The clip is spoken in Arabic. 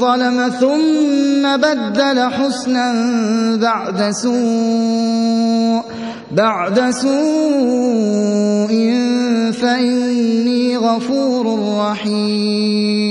ظلم ثم بدل حسنا بعد سوء بعد سوء فإني غفور رحيم.